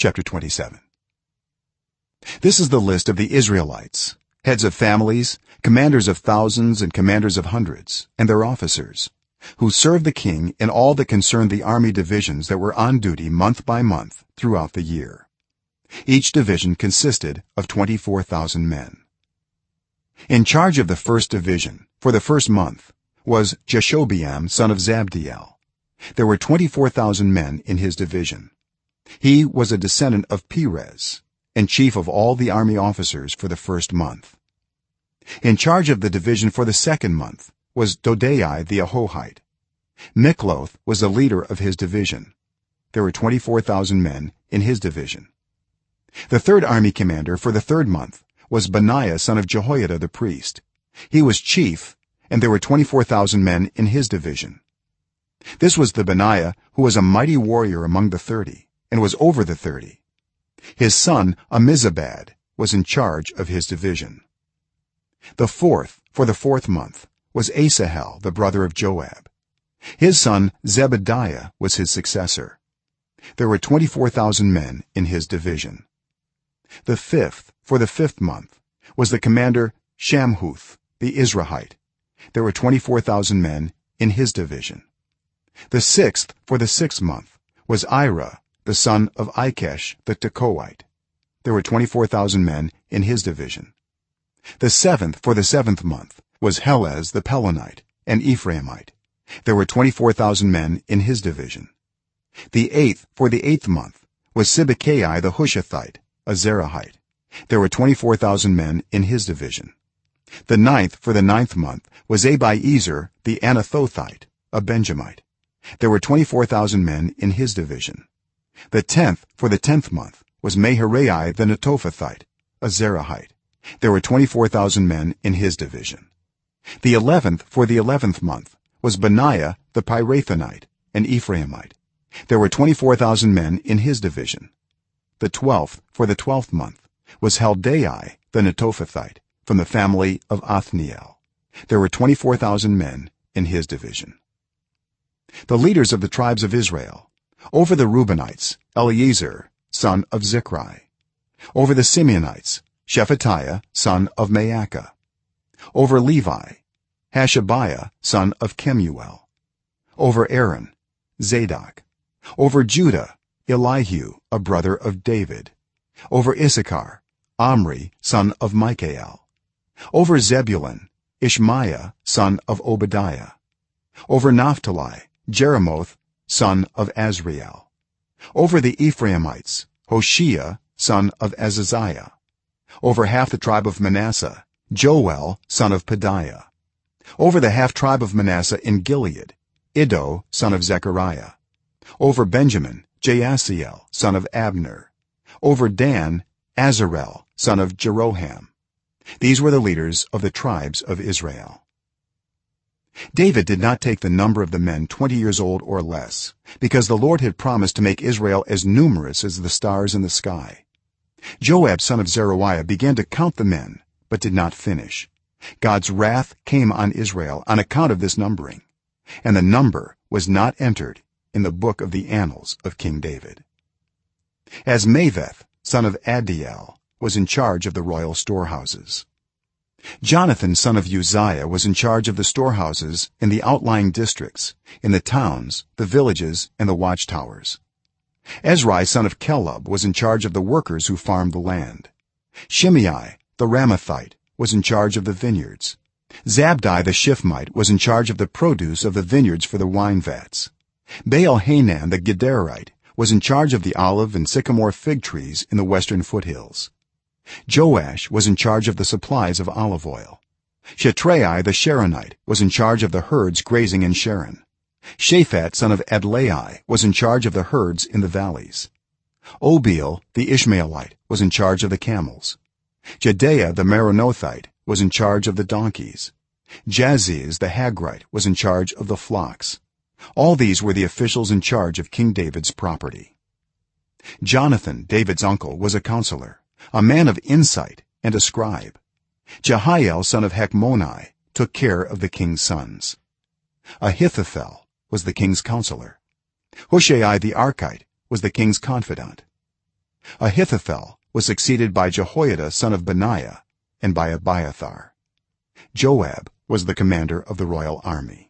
chapter 27 this is the list of the israelites heads of families commanders of thousands and commanders of hundreds and their officers who served the king in all that concerned the army divisions that were on duty month by month throughout the year. Each division consisted of 24000 men. In charge of the first division for the first month was jashobeam son of zabdiel. There were 24000 men in his division he was a descendant of perez and chief of all the army officers for the first month. In charge of the division for the second month was dodai the ahohite. Mikloth was the leader of his division. There were 24000 men in his division. The third army commander for the third month was benaiah son of jehoiada the priest. He was chief and there were 24000 men in his division. This was the benaiah who was a mighty warrior among the 30 and was over the 30 his son ammizabad was in charge of his division. The fourth for the fourth month was asahel the brother of joab. His son zebadiah was his successor. There were 24000 men in his division. The fifth for the fifth month was the commander shamhuth the izrahite. There were 24000 men in his division. The sixth for the sixth month was ira the son of ikkesh the tekoite. There were 24000 men in his division. The seventh for the seventh month was helez the pelonite an ephraimite. There were 24000 men in his division. The eighth for the eighth month was sibbekai the hushathite a zerahite there were 24000 men in his division. The ninth for the ninth month was abiezer the anathothite a benjamite. There were 24000 men in his division the 10th for the 10th month was maharai the netophathite a zerahite there were 24000 men in his division. The 11th for the 11th month was benaiah the pirathonite an ephraimite. There were 24000 men in his division. The 12th for the 12th month was heldai the netophathite from the family of othniel. There were 24000 men in his division. The leaders of the tribes of israel over the reubenites eleazar son of zikri over the simeonites shephatiah son of maakah. Over levi hashabiah son of kemuel. Over aaron zadok. Over judah elihu a brother of david. Over issachar omri son of michael. Over zebulun ishmaiah son of obadiah. Over naphtali jerimoth son of azriel. Over the ephraimites hoshea son of azaziah. Over half the tribe of manasseh joel son of pedaiah over the half tribe of manasseh in gilead iddo son of zechariah. Over benjamin jaasiel son of abner. Over dan azarel son of jeroham. These were the leaders of the tribes of israel david did not take the number of the men 20 years old or less because the lord had promised to make israel as numerous as the stars in the sky. Joab son of zeruiah began to count the men but did not finish. God's wrath came on israel on account of this numbering and the number was not entered in the book of the annals of king david. Azmaveth son of adiel was in charge of the royal storehouses jonathan son of uzziah was in charge of the storehouses in the outlying districts in the towns the villages and the watchtowers. Ezri son of kelub was in charge of the workers who farmed the land. Shimei the ramathite was in charge of the vineyards. Zabdi the shiphmite was in charge of the produce of the vineyards for the wine vats. Baal-hanan the gederite was in charge of the olive and sycamore fig trees in the western foothills joash was in charge of the supplies of olive oil. Shatrai the sharonite was in charge of the herds grazing in sharon. Shaphat son of adlai was in charge of the herds in the valleys. Obil the ishmaelite was in charge of the camels. Jehdeiah the meronothite was in charge of the donkeys. Jaziz the hagrite was in charge of the flocks. All these were the officials in charge of king david's property. Jonathan david's uncle was a counselor a man of insight and a scribe. Jehiel son of hakmoni took care of the king's sons. Ahithophel was the king's counselor. Hushai the arkite was the king's confidant. Ahithophel was succeeded by jehoiada son of benaiah and by abiathar. Joab was the commander of the royal army